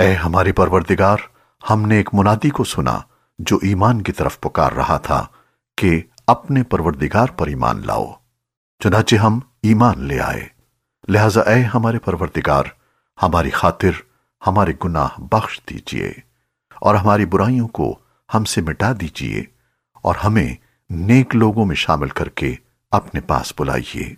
ए, हमारे परवरदिगार, हमने एक मुनादी को सुना, जो ईमान की तरफ़ पुकार रहा था, कि अपने परवरदिगार पर ईमान लाओ। चुनाचे हम ईमान ले आए। लिहाजा, ए, हमारे परवरदिगार, हमारी खातिर, हमारे गुनाह बख्श दीजिए, और हमारी बुराइयों को हमसे मिटा दीजिए, और हमें नेक लोगों में शामिल करके अपने पास बुलाइए।